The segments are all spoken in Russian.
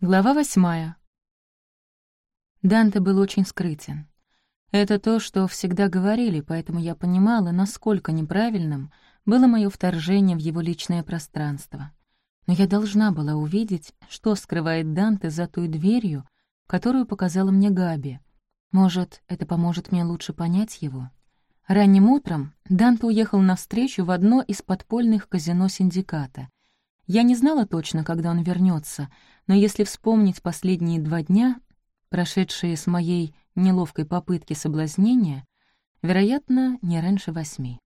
Глава восьмая. Данте был очень скрытен. Это то, что всегда говорили, поэтому я понимала, насколько неправильным было мое вторжение в его личное пространство. Но я должна была увидеть, что скрывает Данте за той дверью, которую показала мне Габи. Может, это поможет мне лучше понять его? Ранним утром Данте уехал навстречу в одно из подпольных казино синдиката. Я не знала точно, когда он вернется, но если вспомнить последние два дня, прошедшие с моей неловкой попытки соблазнения, вероятно, не раньше восьми.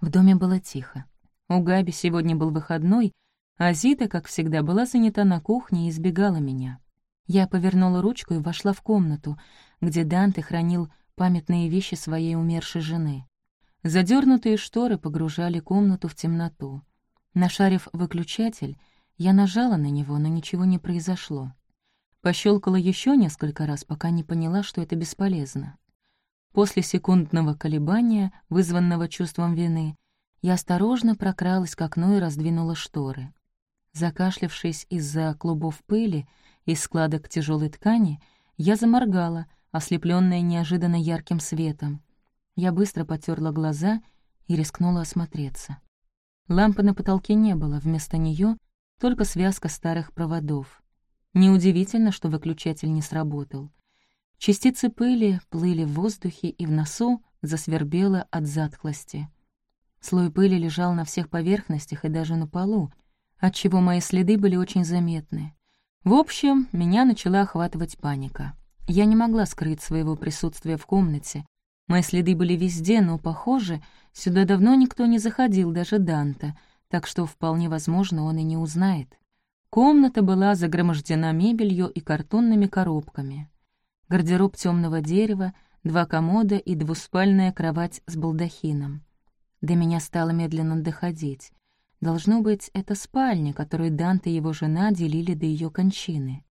В доме было тихо. У Габи сегодня был выходной, а Зита, как всегда, была занята на кухне и избегала меня. Я повернула ручку и вошла в комнату, где Данте хранил памятные вещи своей умершей жены. Задернутые шторы погружали комнату в темноту. Нашарив выключатель, я нажала на него, но ничего не произошло. Пощелкала еще несколько раз, пока не поняла, что это бесполезно. После секундного колебания, вызванного чувством вины, я осторожно прокралась к окну и раздвинула шторы. Закашлявшись из-за клубов пыли и складок тяжелой ткани, я заморгала, ослепленная неожиданно ярким светом. Я быстро потерла глаза и рискнула осмотреться. Лампы на потолке не было, вместо нее только связка старых проводов. Неудивительно, что выключатель не сработал. Частицы пыли плыли в воздухе, и в носу засвербело от затхлости. Слой пыли лежал на всех поверхностях и даже на полу, отчего мои следы были очень заметны. В общем, меня начала охватывать паника. Я не могла скрыть своего присутствия в комнате. Мои следы были везде, но, похоже, сюда давно никто не заходил, даже Данта — так что вполне возможно, он и не узнает. Комната была загромождена мебелью и картонными коробками. Гардероб темного дерева, два комода и двуспальная кровать с балдахином. До меня стало медленно доходить. Должно быть, это спальня, которую Данте и его жена делили до ее кончины.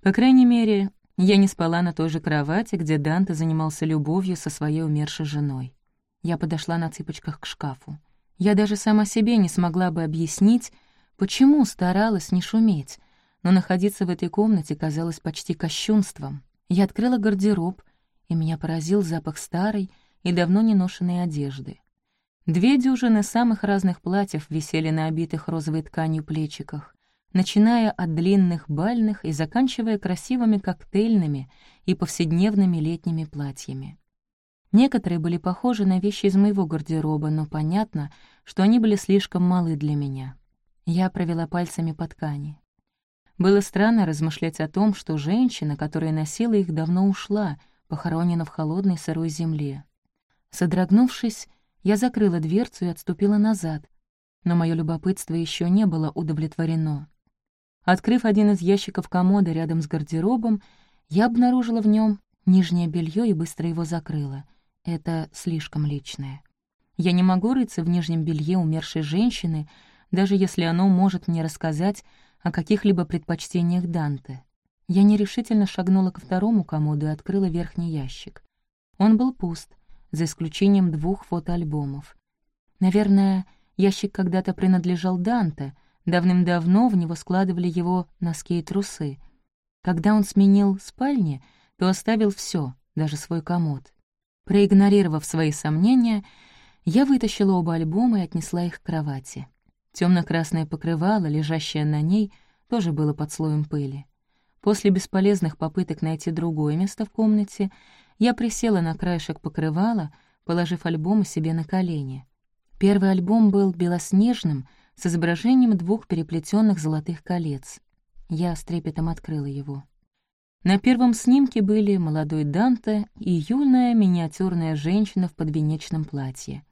По крайней мере, я не спала на той же кровати, где Данте занимался любовью со своей умершей женой. Я подошла на цыпочках к шкафу. Я даже сама себе не смогла бы объяснить, почему старалась не шуметь, но находиться в этой комнате казалось почти кощунством. Я открыла гардероб, и меня поразил запах старой и давно не ношенной одежды. Две дюжины самых разных платьев висели на обитых розовой тканью плечиках, начиная от длинных бальных и заканчивая красивыми коктейльными и повседневными летними платьями. Некоторые были похожи на вещи из моего гардероба, но понятно, что они были слишком малы для меня. Я провела пальцами по ткани. Было странно размышлять о том, что женщина, которая носила их, давно ушла, похоронена в холодной сырой земле. Содрогнувшись, я закрыла дверцу и отступила назад, но мое любопытство еще не было удовлетворено. Открыв один из ящиков комода рядом с гардеробом, я обнаружила в нем нижнее белье и быстро его закрыла — это слишком личное. Я не могу рыться в нижнем белье умершей женщины, даже если оно может мне рассказать о каких-либо предпочтениях Данте. Я нерешительно шагнула ко второму комоду и открыла верхний ящик. Он был пуст, за исключением двух фотоальбомов. Наверное, ящик когда-то принадлежал Данте, давным-давно в него складывали его носки и трусы. Когда он сменил спальни, то оставил все, даже свой комод. Проигнорировав свои сомнения, я вытащила оба альбома и отнесла их к кровати. Темно-красное покрывало, лежащее на ней, тоже было под слоем пыли. После бесполезных попыток найти другое место в комнате, я присела на краешек покрывала, положив альбомы себе на колени. Первый альбом был белоснежным, с изображением двух переплетенных золотых колец. Я с трепетом открыла его. На первом снимке были молодой Данте и юная миниатюрная женщина в подвенечном платье.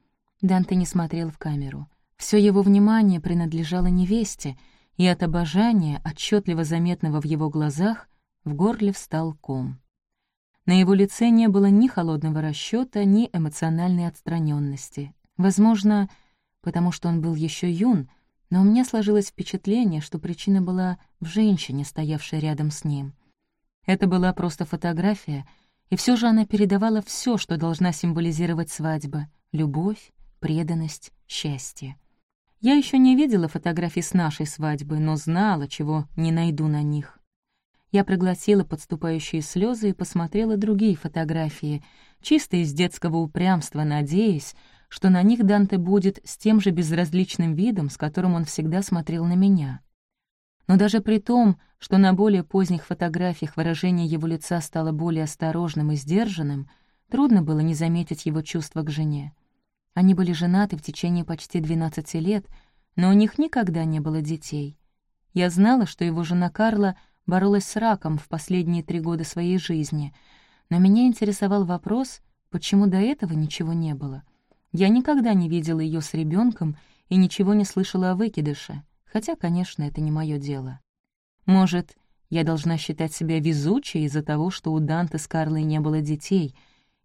Данте не смотрел в камеру. Все его внимание принадлежало невесте, и от обожания, отчетливо заметного в его глазах, в горле встал ком. На его лице не было ни холодного расчета, ни эмоциональной отстраненности. Возможно, потому что он был еще юн, но у меня сложилось впечатление, что причина была в женщине, стоявшей рядом с ним — это была просто фотография, и все же она передавала все, что должна символизировать свадьба — любовь, преданность, счастье. Я еще не видела фотографий с нашей свадьбы, но знала, чего не найду на них. Я проглотила подступающие слезы и посмотрела другие фотографии, чисто из детского упрямства, надеясь, что на них Данте будет с тем же безразличным видом, с которым он всегда смотрел на меня. Но даже при том, что на более поздних фотографиях выражение его лица стало более осторожным и сдержанным, трудно было не заметить его чувства к жене. Они были женаты в течение почти 12 лет, но у них никогда не было детей. Я знала, что его жена Карла боролась с раком в последние три года своей жизни, но меня интересовал вопрос, почему до этого ничего не было. Я никогда не видела ее с ребенком и ничего не слышала о выкидыше — хотя, конечно, это не мое дело. Может, я должна считать себя везучей из-за того, что у Данте с Карлой не было детей,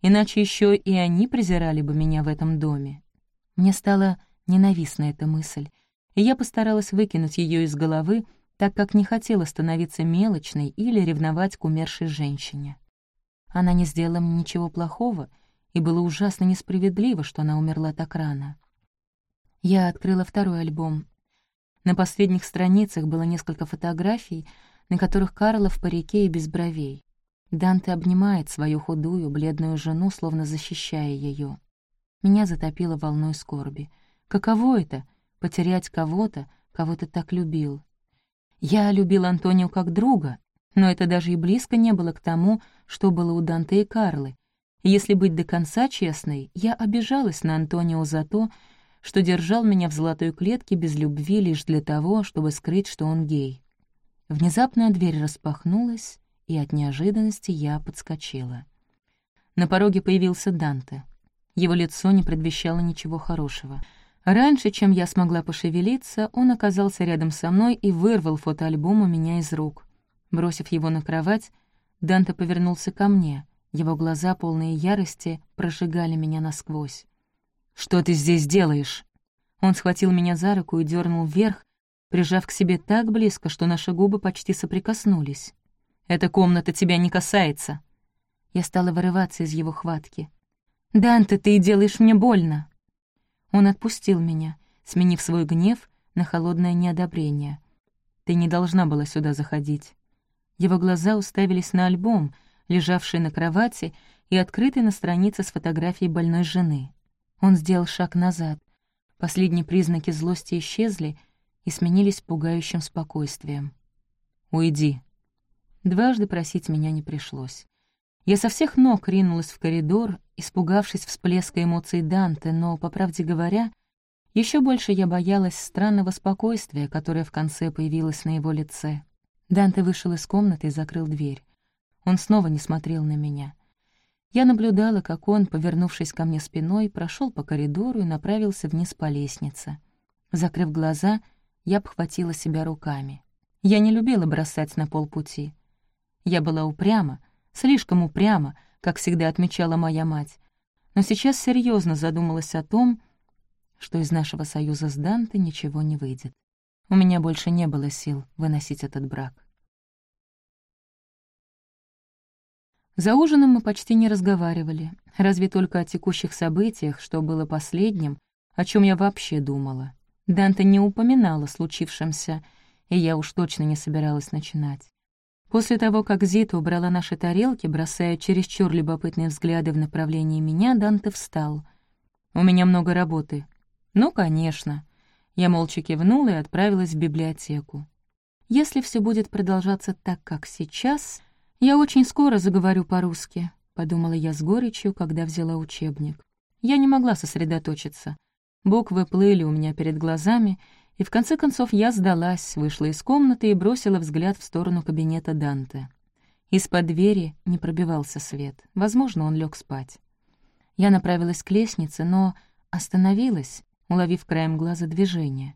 иначе еще и они презирали бы меня в этом доме. Мне стала ненавистна эта мысль, и я постаралась выкинуть ее из головы, так как не хотела становиться мелочной или ревновать к умершей женщине. Она не сделала мне ничего плохого, и было ужасно несправедливо, что она умерла так рано. Я открыла второй альбом на последних страницах было несколько фотографий, на которых Карла в парике и без бровей. Данте обнимает свою худую, бледную жену, словно защищая ее. Меня затопило волной скорби. Каково это — потерять кого-то, кого ты так любил? Я любил Антонио как друга, но это даже и близко не было к тому, что было у Данте и Карлы. Если быть до конца честной, я обижалась на Антонио за то, что держал меня в золотой клетке без любви лишь для того, чтобы скрыть, что он гей. Внезапно дверь распахнулась, и от неожиданности я подскочила. На пороге появился Данте. Его лицо не предвещало ничего хорошего. Раньше, чем я смогла пошевелиться, он оказался рядом со мной и вырвал фотоальбом у меня из рук. Бросив его на кровать, Данте повернулся ко мне. Его глаза, полные ярости, прожигали меня насквозь. «Что ты здесь делаешь?» Он схватил меня за руку и дернул вверх, прижав к себе так близко, что наши губы почти соприкоснулись. «Эта комната тебя не касается». Я стала вырываться из его хватки. «Данте, ты делаешь мне больно!» Он отпустил меня, сменив свой гнев на холодное неодобрение. «Ты не должна была сюда заходить». Его глаза уставились на альбом, лежавший на кровати и открытый на странице с фотографией больной жены. Он сделал шаг назад. Последние признаки злости исчезли и сменились пугающим спокойствием. «Уйди». Дважды просить меня не пришлось. Я со всех ног ринулась в коридор, испугавшись всплеска эмоций Данте, но, по правде говоря, еще больше я боялась странного спокойствия, которое в конце появилось на его лице. Данте вышел из комнаты и закрыл дверь. Он снова не смотрел на меня. Я наблюдала, как он, повернувшись ко мне спиной, прошел по коридору и направился вниз по лестнице. Закрыв глаза, я обхватила себя руками. Я не любила бросать на полпути. Я была упряма, слишком упряма, как всегда отмечала моя мать, но сейчас серьезно задумалась о том, что из нашего союза с Данте ничего не выйдет. У меня больше не было сил выносить этот брак. За ужином мы почти не разговаривали, разве только о текущих событиях, что было последним, о чем я вообще думала. Данте не упоминала случившемся, и я уж точно не собиралась начинать. После того, как Зита убрала наши тарелки, бросая чересчур любопытные взгляды в направлении меня, Данте встал. «У меня много работы». «Ну, конечно». Я молча кивнула и отправилась в библиотеку. Если все будет продолжаться так, как сейчас, «Я очень скоро заговорю по-русски», — подумала я с горечью, когда взяла учебник. Я не могла сосредоточиться. Буквы плыли у меня перед глазами, и в конце концов я сдалась, вышла из комнаты и бросила взгляд в сторону кабинета Данте. Из-под двери не пробивался свет. Возможно, он лег спать. Я направилась к лестнице, но остановилась, уловив краем глаза движение.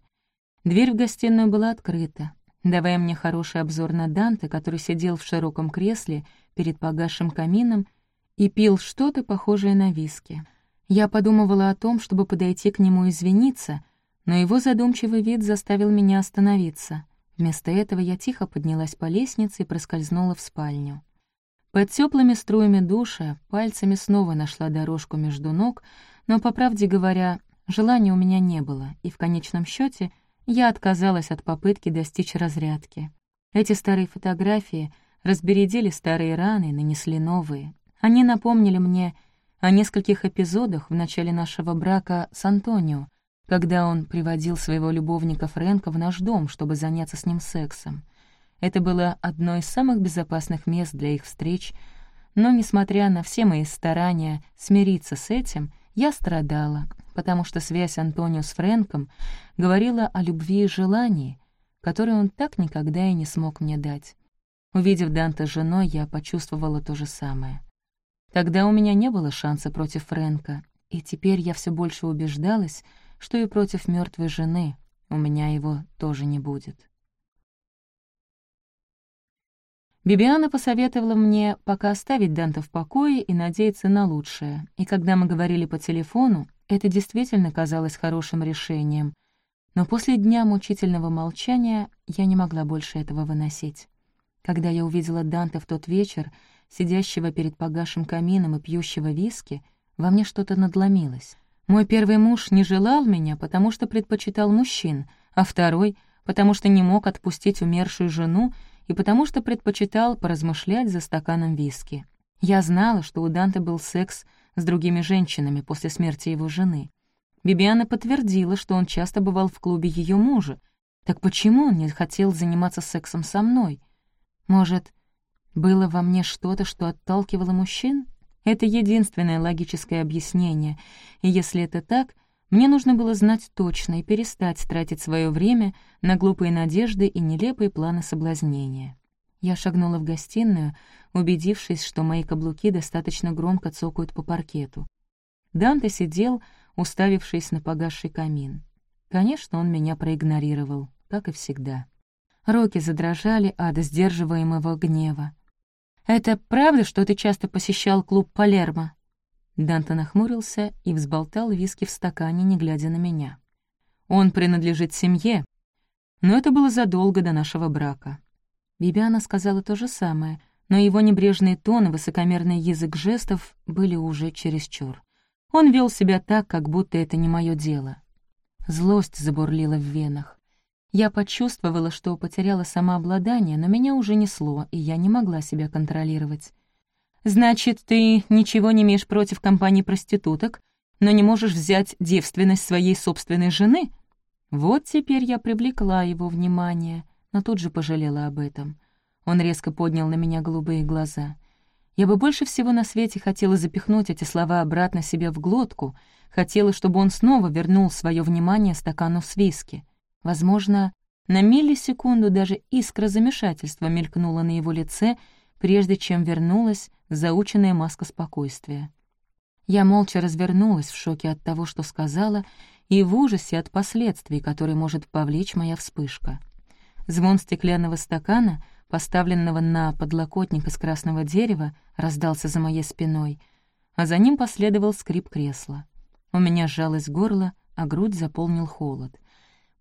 Дверь в гостиную была открыта давая мне хороший обзор на Данте, который сидел в широком кресле перед погасшим камином и пил что-то похожее на виски. Я подумывала о том, чтобы подойти к нему и извиниться, но его задумчивый вид заставил меня остановиться. Вместо этого я тихо поднялась по лестнице и проскользнула в спальню. Под теплыми струями душа пальцами снова нашла дорожку между ног, но, по правде говоря, желания у меня не было, и в конечном счете я отказалась от попытки достичь разрядки. Эти старые фотографии разбередили старые раны, нанесли новые. Они напомнили мне о нескольких эпизодах в начале нашего брака с Антонио, когда он приводил своего любовника Фрэнка в наш дом, чтобы заняться с ним сексом. Это было одно из самых безопасных мест для их встреч, но, несмотря на все мои старания смириться с этим, я страдала, потому что связь Антонио с Фрэнком говорила о любви и желании, которые он так никогда и не смог мне дать. Увидев Данте с женой, я почувствовала то же самое. Тогда у меня не было шанса против Фрэнка, и теперь я все больше убеждалась, что и против мертвой жены у меня его тоже не будет. Бибиана посоветовала мне пока оставить Данта в покое и надеяться на лучшее, и когда мы говорили по телефону, это действительно казалось хорошим решением. Но после дня мучительного молчания я не могла больше этого выносить. Когда я увидела Данте в тот вечер, сидящего перед погашим камином и пьющего виски, во мне что-то надломилось. Мой первый муж не желал меня, потому что предпочитал мужчин, а второй — потому что не мог отпустить умершую жену и потому что предпочитал поразмышлять за стаканом виски. Я знала, что у Данте был секс с другими женщинами после смерти его жены. Бибиана подтвердила, что он часто бывал в клубе ее мужа. Так почему он не хотел заниматься сексом со мной? Может, было во мне что-то, что отталкивало мужчин? Это единственное логическое объяснение, и если это так, мне нужно было знать точно и перестать тратить свое время на глупые надежды и нелепые планы соблазнения. Я шагнула в гостиную, убедившись, что мои каблуки достаточно громко цокают по паркету. Данте сидел, уставившись на погасший камин. Конечно, он меня проигнорировал, как и всегда. Руки задрожали от сдерживаемого гнева. «Это правда, что ты часто посещал клуб Палермо?» Данте нахмурился и взболтал виски в стакане, не глядя на меня. «Он принадлежит семье, но это было задолго до нашего брака. Бибиана сказала то же самое, но его небрежный тон и высокомерный язык жестов были уже чересчур. Он вел себя так, как будто это не мое дело. Злость забурлила в венах. Я почувствовала, что потеряла самообладание, но меня уже несло, и я не могла себя контролировать. «Значит, ты ничего не имеешь против компании проституток, но не можешь взять девственность своей собственной жены?» Вот теперь я привлекла его внимание — но тут же пожалела об этом. Он резко поднял на меня голубые глаза. Я бы больше всего на свете хотела запихнуть эти слова обратно себе в глотку, хотела, чтобы он снова вернул свое внимание стакану с виски. Возможно, на миллисекунду даже искра замешательства мелькнула на его лице, прежде чем вернулась заученная маска спокойствия. Я молча развернулась в шоке от того, что сказала, и в ужасе от последствий, которые может повлечь моя вспышка. Звон стеклянного стакана, поставленного на подлокотник из красного дерева, раздался за моей спиной, а за ним последовал скрип кресла. У меня сжалось горло, а грудь заполнил холод.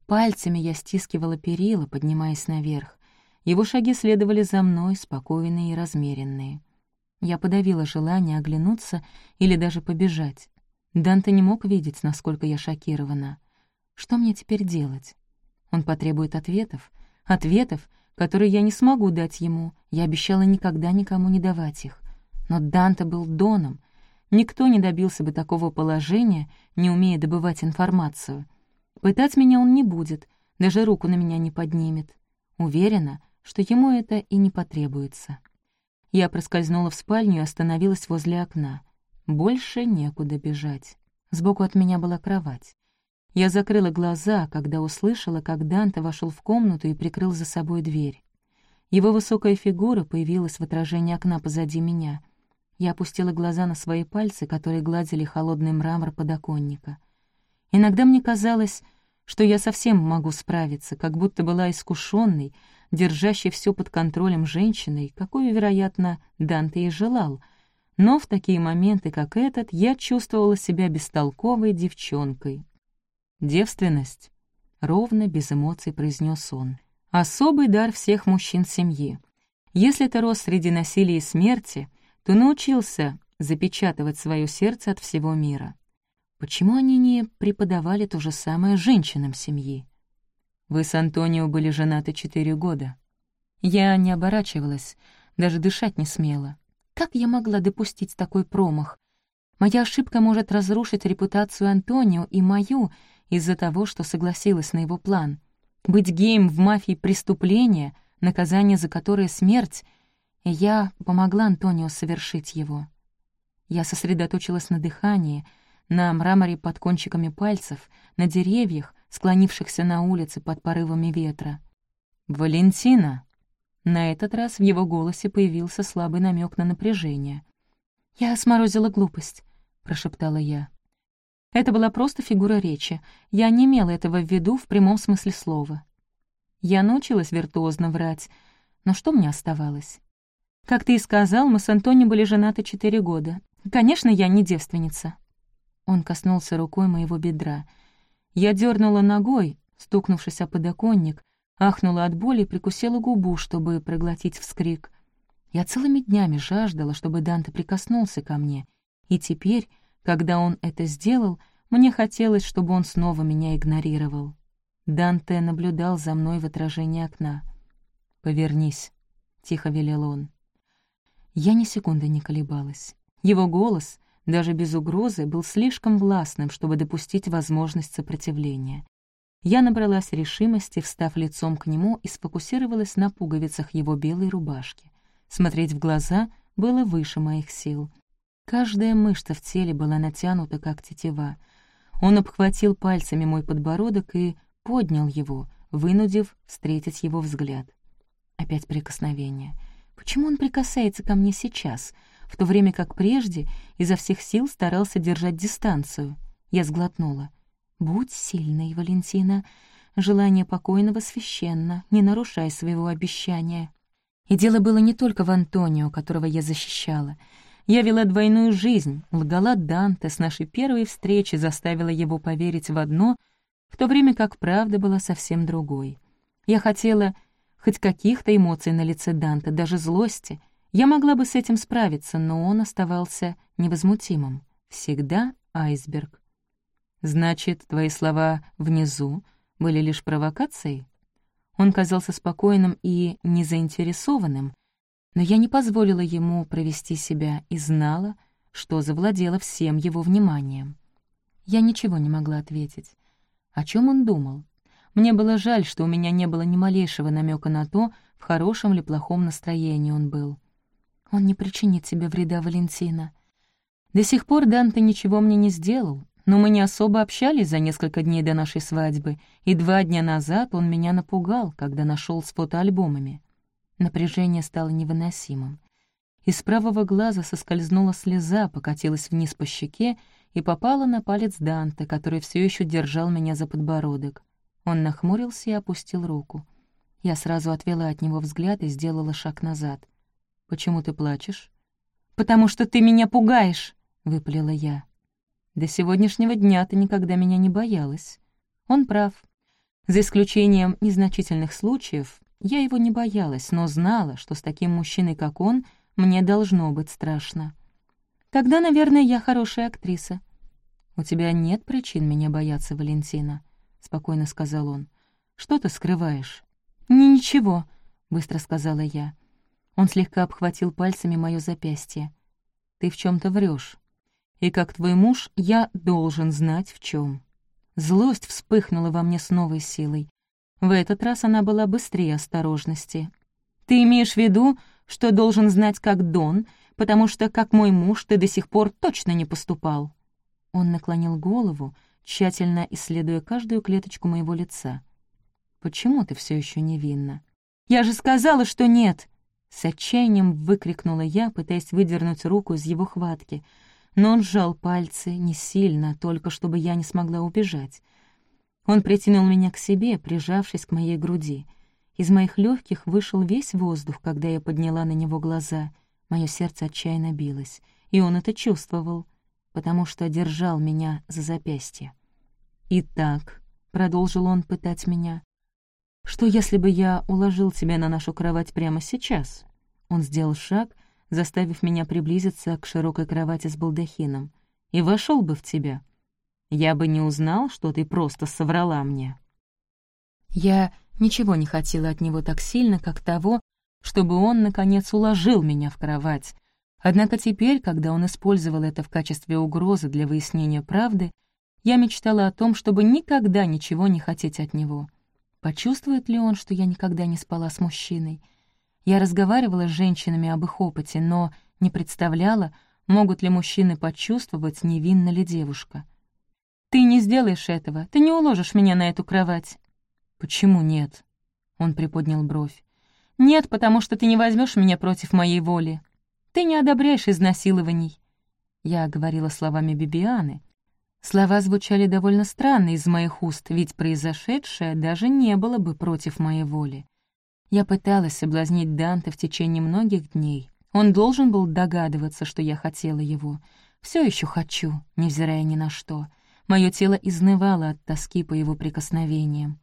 Пальцами я стискивала перила, поднимаясь наверх. Его шаги следовали за мной, спокойные и размеренные. Я подавила желание оглянуться или даже побежать. Данте не мог видеть, насколько я шокирована. Что мне теперь делать? Он потребует ответов, Ответов, которые я не смогу дать ему, я обещала никогда никому не давать их. Но Данте был Доном. Никто не добился бы такого положения, не умея добывать информацию. Пытать меня он не будет, даже руку на меня не поднимет. Уверена, что ему это и не потребуется. Я проскользнула в спальню и остановилась возле окна. Больше некуда бежать. Сбоку от меня была кровать. Я закрыла глаза, когда услышала, как Данте вошел в комнату и прикрыл за собой дверь. Его высокая фигура появилась в отражении окна позади меня. Я опустила глаза на свои пальцы, которые гладили холодный мрамор подоконника. Иногда мне казалось, что я совсем могу справиться, как будто была искушенной, держащей все под контролем женщиной, какую, вероятно, Данте и желал. Но в такие моменты, как этот, я чувствовала себя бестолковой девчонкой, «Девственность», — ровно, без эмоций произнес он. «Особый дар всех мужчин семьи. Если ты рос среди насилия и смерти, то научился запечатывать свое сердце от всего мира. Почему они не преподавали то же самое женщинам семьи? Вы с Антонио были женаты четыре года. Я не оборачивалась, даже дышать не смела. Как я могла допустить такой промах? Моя ошибка может разрушить репутацию Антонио и мою из-за того, что согласилась на его план. Быть геем в мафии — преступление, наказание за которое — смерть, и я помогла Антонио совершить его. Я сосредоточилась на дыхании, на мраморе под кончиками пальцев, на деревьях, склонившихся на улице под порывами ветра. «Валентина!» На этот раз в его голосе появился слабый намек на напряжение. «Я сморозила глупость. — прошептала я. Это была просто фигура речи. Я не имела этого в виду в прямом смысле слова. Я научилась виртуозно врать, но что мне оставалось? Как ты и сказал, мы с Антони были женаты четыре года. Конечно, я не девственница. Он коснулся рукой моего бедра. Я дернула ногой, стукнувшись о подоконник, ахнула от боли и прикусила губу, чтобы проглотить вскрик. Я целыми днями жаждала, чтобы Данте прикоснулся ко мне — и теперь, когда он это сделал, мне хотелось, чтобы он снова меня игнорировал. Данте наблюдал за мной в отражении окна. «Повернись», — тихо велел он. Я ни секунды не колебалась. Его голос, даже без угрозы, был слишком властным, чтобы допустить возможность сопротивления. Я набралась решимости, встав лицом к нему и сфокусировалась на пуговицах его белой рубашки. Смотреть в глаза было выше моих сил — Каждая мышца в теле была натянута, как тетива. Он обхватил пальцами мой подбородок и поднял его, вынудив встретить его взгляд. Опять прикосновение. Почему он прикасается ко мне сейчас, в то время как прежде изо всех сил старался держать дистанцию? Я сглотнула. «Будь сильной, Валентина. Желание покойного священно. Не нарушай своего обещания». И дело было не только в Антонио, которого я защищала — я вела двойную жизнь, лгала Данте с нашей первой встречи, заставила его поверить в одно, в то время как правда была совсем другой. Я хотела хоть каких-то эмоций на лице Данте, даже злости. Я могла бы с этим справиться, но он оставался невозмутимым. Всегда айсберг. «Значит, твои слова «внизу» были лишь провокацией?» Он казался спокойным и незаинтересованным, но я не позволила ему провести себя и знала, что завладела всем его вниманием. Я ничего не могла ответить. О чем он думал? Мне было жаль, что у меня не было ни малейшего намека на то, в хорошем или плохом настроении он был. Он не причинит тебе вреда, Валентина. До сих пор Данте ничего мне не сделал, но мы не особо общались за несколько дней до нашей свадьбы, и два дня назад он меня напугал, когда нашел с фотоальбомами. Напряжение стало невыносимым. Из правого глаза соскользнула слеза, покатилась вниз по щеке и попала на палец Данте, который все еще держал меня за подбородок. Он нахмурился и опустил руку. Я сразу отвела от него взгляд и сделала шаг назад. «Почему ты плачешь?» «Потому что ты меня пугаешь!» — выпалила я. «До сегодняшнего дня ты никогда меня не боялась». Он прав. За исключением незначительных случаев, я его не боялась, но знала, что с таким мужчиной, как он, мне должно быть страшно. Тогда, наверное, я хорошая актриса. «У тебя нет причин меня бояться, Валентина», — спокойно сказал он. «Что ты скрываешь?» «Не ничего», — быстро сказала я. Он слегка обхватил пальцами моё запястье. «Ты в чем то врешь. И как твой муж, я должен знать, в чем. Злость вспыхнула во мне с новой силой. В этот раз она была быстрее осторожности. «Ты имеешь в виду, что должен знать как Дон, потому что, как мой муж, ты до сих пор точно не поступал?» Он наклонил голову, тщательно исследуя каждую клеточку моего лица. «Почему ты все еще невинна?» «Я же сказала, что нет!» С отчаянием выкрикнула я, пытаясь выдернуть руку из его хватки. Но он сжал пальцы не сильно, только чтобы я не смогла убежать. Он притянул меня к себе, прижавшись к моей груди. Из моих легких вышел весь воздух, когда я подняла на него глаза. Мое сердце отчаянно билось, и он это чувствовал, потому что держал меня за запястье. «Итак», — продолжил он пытать меня, — «что если бы я уложил тебя на нашу кровать прямо сейчас?» Он сделал шаг, заставив меня приблизиться к широкой кровати с балдахином, и вошел бы в тебя я бы не узнал, что ты просто соврала мне». Я ничего не хотела от него так сильно, как того, чтобы он, наконец, уложил меня в кровать. Однако теперь, когда он использовал это в качестве угрозы для выяснения правды, я мечтала о том, чтобы никогда ничего не хотеть от него. Почувствует ли он, что я никогда не спала с мужчиной? Я разговаривала с женщинами об их опыте, но не представляла, могут ли мужчины почувствовать, невинна ли девушка. «Ты не сделаешь этого, ты не уложишь меня на эту кровать». «Почему нет?» Он приподнял бровь. «Нет, потому что ты не возьмешь меня против моей воли. Ты не одобряешь изнасилований». Я говорила словами Бибианы. Слова звучали довольно странно из моих уст, ведь произошедшее даже не было бы против моей воли. Я пыталась соблазнить Данте в течение многих дней. Он должен был догадываться, что я хотела его. Все еще хочу, невзирая ни на что. Мое тело изнывало от тоски по его прикосновениям.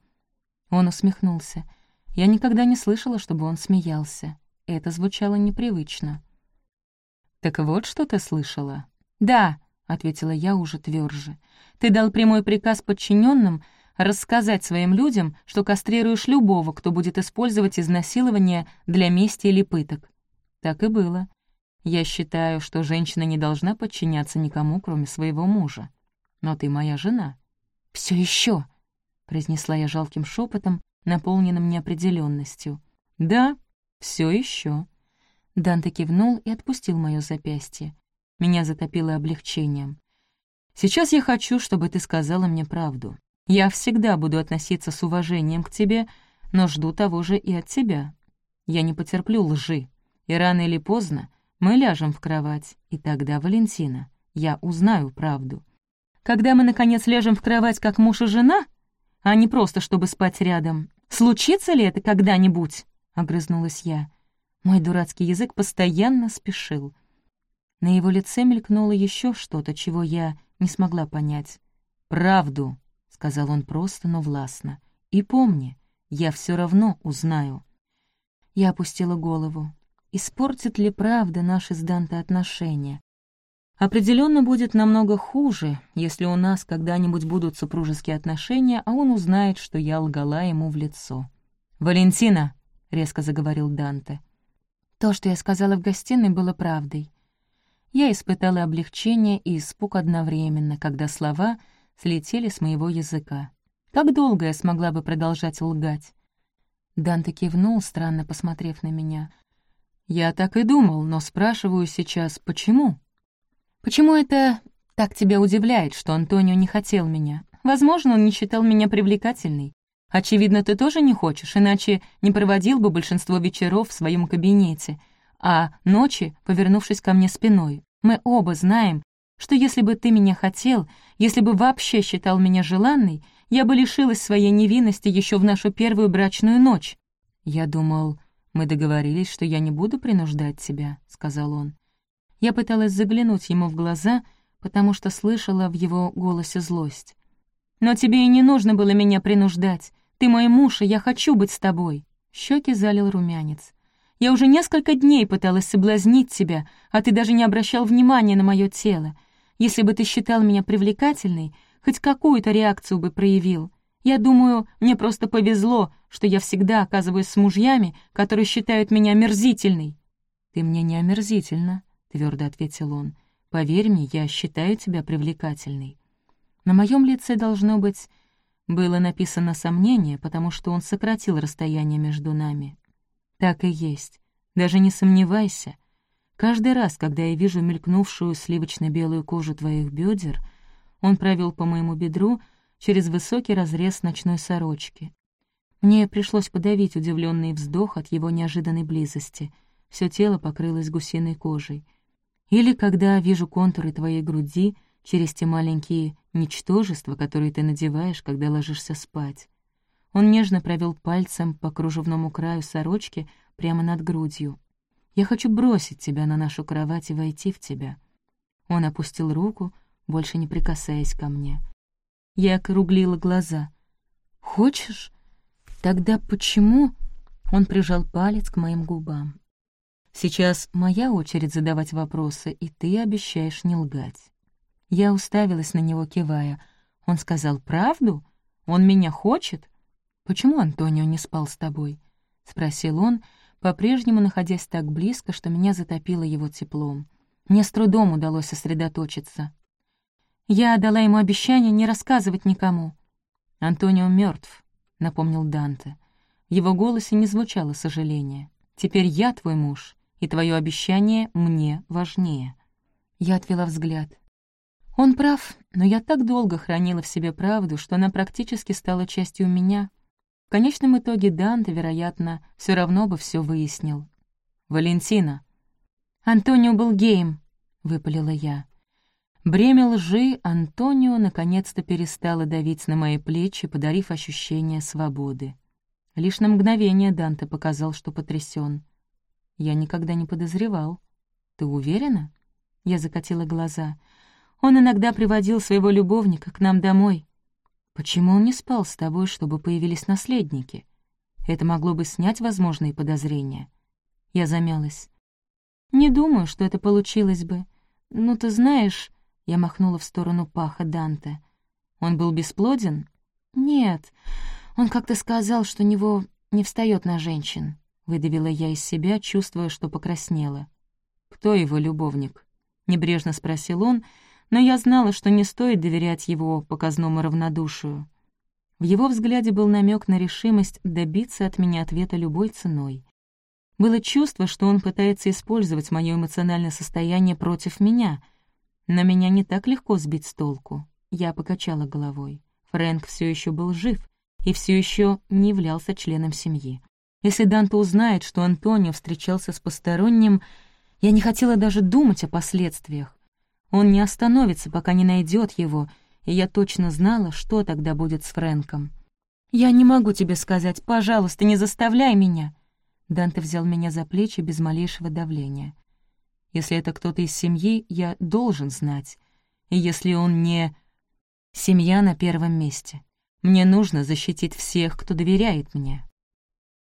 Он усмехнулся. Я никогда не слышала, чтобы он смеялся. Это звучало непривычно. «Так вот, что ты слышала?» «Да», — ответила я уже тверже. «Ты дал прямой приказ подчиненным рассказать своим людям, что кастрируешь любого, кто будет использовать изнасилование для мести или пыток. Так и было. Я считаю, что женщина не должна подчиняться никому, кроме своего мужа. Но ты моя жена. Все еще, произнесла я жалким шепотом, наполненным неопределенностью. Да, все еще. Данте кивнул и отпустил мое запястье. Меня затопило облегчением. «Сейчас я хочу, чтобы ты сказала мне правду. Я всегда буду относиться с уважением к тебе, но жду того же и от тебя. Я не потерплю лжи, и рано или поздно мы ляжем в кровать, и тогда, Валентина, я узнаю правду. Когда мы, наконец, ляжем в кровать как муж и жена, а не просто чтобы спать рядом, случится ли это когда-нибудь?» — огрызнулась я. Мой дурацкий язык постоянно спешил. На его лице мелькнуло еще что-то, чего я не смогла понять. «Правду», — сказал он просто, но властно. «И помни, я все равно узнаю». Я опустила голову. Испортит ли правда наши с Данте отношения? Определенно будет намного хуже, если у нас когда-нибудь будут супружеские отношения, а он узнает, что я лгала ему в лицо. «Валентина!» — резко заговорил Данте. То, что я сказала в гостиной, было правдой. Я испытала облегчение и испуг одновременно, когда слова слетели с моего языка. Как долго я смогла бы продолжать лгать? Данте кивнул, странно посмотрев на меня — «Я так и думал, но спрашиваю сейчас, почему?» «Почему это так тебя удивляет, что Антонио не хотел меня? Возможно, он не считал меня привлекательной. Очевидно, ты тоже не хочешь, иначе не проводил бы большинство вечеров в своем кабинете, а ночи, повернувшись ко мне спиной. Мы оба знаем, что если бы ты меня хотел, если бы вообще считал меня желанной, я бы лишилась своей невинности еще в нашу первую брачную ночь. Я думал, «Мы договорились, что я не буду принуждать тебя», — сказал он. Я пыталась заглянуть ему в глаза, потому что слышала в его голосе злость. «Но тебе и не нужно было меня принуждать. Ты мой муж, и я хочу быть с тобой». Щеки залил румянец. «Я уже несколько дней пыталась соблазнить тебя, а ты даже не обращал внимания на мое тело. Если бы ты считал меня привлекательной, хоть какую-то реакцию бы проявил. Я думаю, мне просто повезло, что я всегда оказываюсь с мужьями, которые считают меня омерзительной». «Ты мне не омерзительна», — твердо ответил он. «Поверь мне, я считаю тебя привлекательной». На моем лице, должно быть, было написано сомнение, потому что он сократил расстояние между нами. Так и есть. Даже не сомневайся. Каждый раз, когда я вижу мелькнувшую сливочно-белую кожу твоих бедер, он провел по моему бедру через высокий разрез ночной сорочки. Мне пришлось подавить удивленный вздох от его неожиданной близости. Все тело покрылось гусиной кожей. Или когда вижу контуры твоей груди через те маленькие ничтожества, которые ты надеваешь, когда ложишься спать. Он нежно провел пальцем по кружевному краю сорочки прямо над грудью. «Я хочу бросить тебя на нашу кровать и войти в тебя». Он опустил руку, больше не прикасаясь ко мне. Я округлила глаза. «Хочешь? Тогда почему?» Он прижал палец к моим губам. «Сейчас моя очередь задавать вопросы, и ты обещаешь не лгать». Я уставилась на него, кивая. Он сказал правду? Он меня хочет? Почему Антонио не спал с тобой? Спросил он, по-прежнему находясь так близко, что меня затопило его теплом. Мне с трудом удалось сосредоточиться. Я дала ему обещание не рассказывать никому. «Антонио мертв, напомнил Данте. В его голосе не звучало сожаления. «Теперь я твой муж, и твое обещание мне важнее». Я отвела взгляд. Он прав, но я так долго хранила в себе правду, что она практически стала частью меня. В конечном итоге Данте, вероятно, все равно бы все выяснил. «Валентина!» «Антонио был геем», — выпалила я. Бремя лжи Антонио наконец-то перестало давить на мои плечи, подарив ощущение свободы. Лишь на мгновение Данте показал, что потрясен. Я никогда не подозревал. «Ты уверена?» Я закатила глаза. «Он иногда приводил своего любовника к нам домой. Почему он не спал с тобой, чтобы появились наследники? Это могло бы снять возможные подозрения». Я замялась. «Не думаю, что это получилось бы. Ну, ты знаешь...» Я махнула в сторону паха Данте. «Он был бесплоден?» «Нет. Он как-то сказал, что него не встает на женщин», — выдавила я из себя, чувствуя, что покраснела. «Кто его любовник?» — небрежно спросил он, но я знала, что не стоит доверять его показному равнодушию. В его взгляде был намек на решимость добиться от меня ответа любой ценой. Было чувство, что он пытается использовать мое эмоциональное состояние против меня — но меня не так легко сбить с толку. Я покачала головой. Фрэнк все еще был жив и все еще не являлся членом семьи. Если Данте узнает, что Антонио встречался с посторонним, я не хотела даже думать о последствиях. Он не остановится, пока не найдет его, и я точно знала, что тогда будет с Фрэнком. «Я не могу тебе сказать, пожалуйста, не заставляй меня!» Данте взял меня за плечи без малейшего давления. Если это кто-то из семьи, я должен знать. И если он не... Семья на первом месте. Мне нужно защитить всех, кто доверяет мне.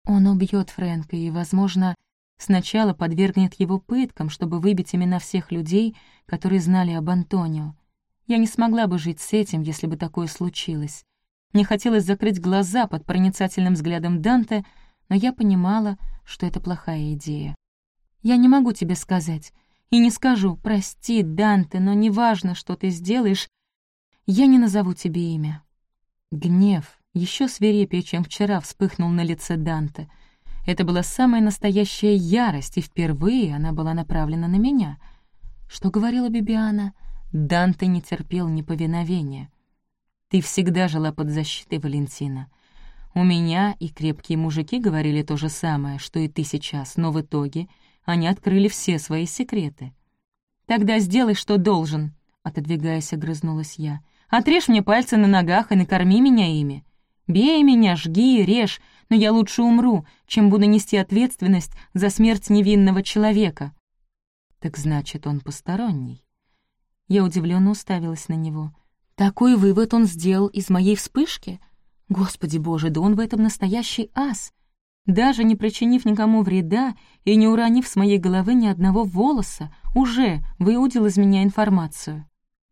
Он убьет Фрэнка и, возможно, сначала подвергнет его пыткам, чтобы выбить имена всех людей, которые знали об Антонио. Я не смогла бы жить с этим, если бы такое случилось. Мне хотелось закрыть глаза под проницательным взглядом Данте, но я понимала, что это плохая идея. Я не могу тебе сказать. И не скажу, прости, Данте, но неважно, что ты сделаешь, я не назову тебе имя». Гнев, еще свирепее, чем вчера, вспыхнул на лице Данте. Это была самая настоящая ярость, и впервые она была направлена на меня. Что говорила Бибиана? Данте не терпел неповиновения. «Ты всегда жила под защитой, Валентина. У меня и крепкие мужики говорили то же самое, что и ты сейчас, но в итоге они открыли все свои секреты. «Тогда сделай, что должен», — отодвигаясь, огрызнулась я. «Отрежь мне пальцы на ногах и накорми меня ими. Бей меня, жги, режь, но я лучше умру, чем буду нести ответственность за смерть невинного человека». «Так значит, он посторонний?» Я удивленно уставилась на него. «Такой вывод он сделал из моей вспышки? Господи боже, да он в этом настоящий ас! Даже не причинив никому вреда и не уронив с моей головы ни одного волоса, уже выудил из меня информацию.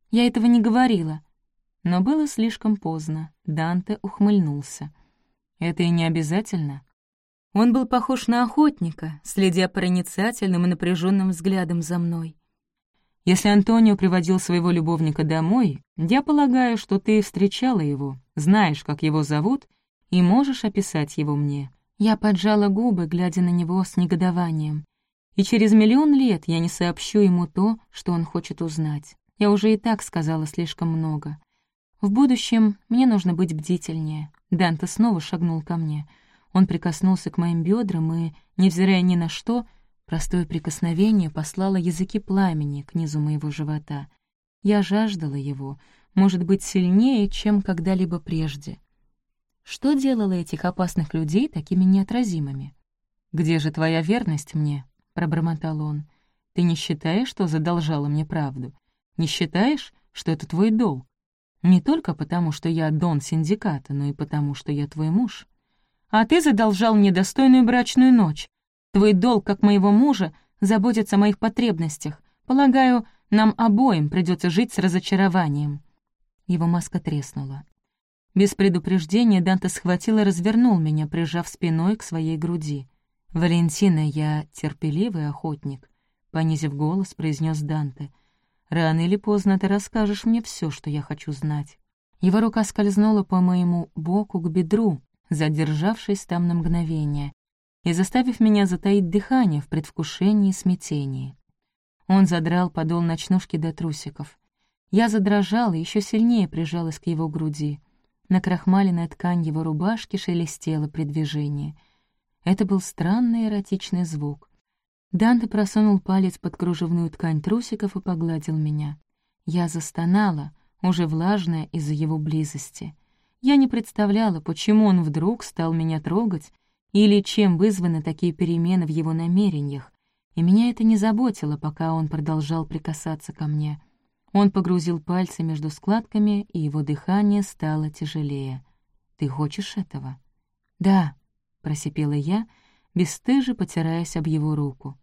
Я этого не говорила. Но было слишком поздно. Данте ухмыльнулся. Это и не обязательно. Он был похож на охотника, следя проницательным и напряженным взглядом за мной. Если Антонио приводил своего любовника домой, я полагаю, что ты встречала его, знаешь, как его зовут, и можешь описать его мне. Я поджала губы, глядя на него с негодованием. И через миллион лет я не сообщу ему то, что он хочет узнать. Я уже и так сказала слишком много. В будущем мне нужно быть бдительнее. Данте снова шагнул ко мне. Он прикоснулся к моим бедрам и, невзирая ни на что, простое прикосновение послало языки пламени к низу моего живота. Я жаждала его, может быть, сильнее, чем когда-либо прежде. Что делало этих опасных людей такими неотразимыми? «Где же твоя верность мне?» — пробормотал он. «Ты не считаешь, что задолжала мне правду? Не считаешь, что это твой долг? Не только потому, что я дон синдиката, но и потому, что я твой муж. А ты задолжал мне достойную брачную ночь. Твой долг, как моего мужа, заботиться о моих потребностях. Полагаю, нам обоим придется жить с разочарованием». Его маска треснула. Без предупреждения Данте схватил и развернул меня, прижав спиной к своей груди. «Валентина, я терпеливый охотник», — понизив голос, произнес Данте. «Рано или поздно ты расскажешь мне все, что я хочу знать». Его рука скользнула по моему боку к бедру, задержавшись там на мгновение, и заставив меня затаить дыхание в предвкушении и смятении. Он задрал подол ночнушки до трусиков. Я задрожала и еще сильнее прижалась к его груди. Накрахмаленная ткань его рубашки шелестела при движении — это был странный эротичный звук. Данте просунул палец под кружевную ткань трусиков и погладил меня. Я застонала, уже влажная из-за его близости. Я не представляла, почему он вдруг стал меня трогать или чем вызваны такие перемены в его намерениях, и меня это не заботило, пока он продолжал прикасаться ко мне. Он погрузил пальцы между складками, и его дыхание стало тяжелее. «Ты хочешь этого?» «Да», — просипела я, бесстыже потираясь об его руку.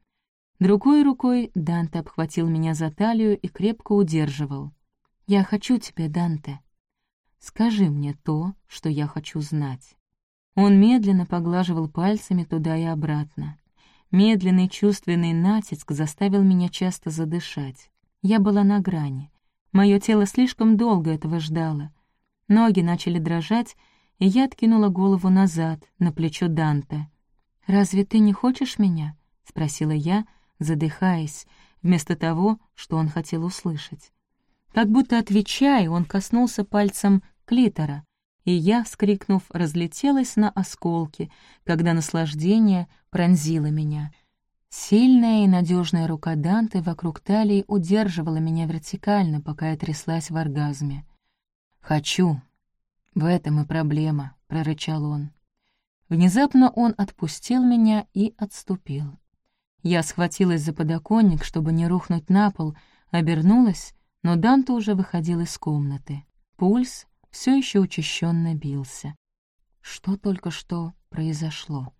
Другой рукой Данте обхватил меня за талию и крепко удерживал. «Я хочу тебя, Данте. Скажи мне то, что я хочу знать». Он медленно поглаживал пальцами туда и обратно. Медленный чувственный натиск заставил меня часто задышать. Я была на грани. Мое тело слишком долго этого ждало. Ноги начали дрожать, и я откинула голову назад, на плечо Данте. «Разве ты не хочешь меня?» — спросила я, задыхаясь, вместо того, что он хотел услышать. Как будто отвечая, он коснулся пальцем клитора, и я, вскрикнув, разлетелась на осколки, когда наслаждение пронзило меня. Сильная и надежная рука Данте вокруг талии удерживала меня вертикально, пока я тряслась в оргазме. «Хочу», «В этом и проблема», — прорычал он. Внезапно он отпустил меня и отступил. Я схватилась за подоконник, чтобы не рухнуть на пол, обернулась, но Данте уже выходил из комнаты. Пульс все еще учащенно бился. Что только что произошло?